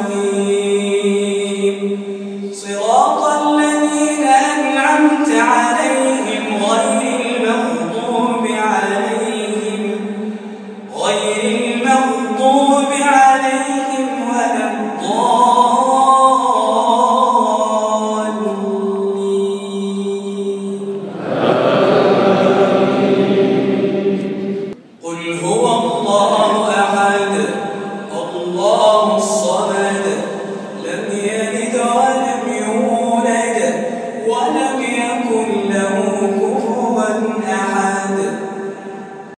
alguém